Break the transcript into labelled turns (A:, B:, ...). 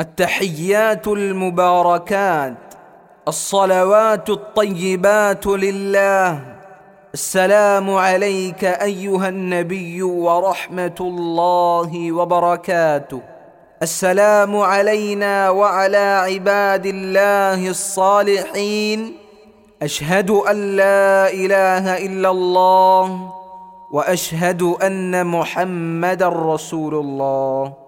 A: التحيات المباركات الصلوات الطيبات لله. السلام عليك أيها النبي ورحمة الله وبركاته. السلام علينا وعلى عباد الله الصالحين. أشهد أن لا إله إلا الله وأشهد أن محمدا رسول الله.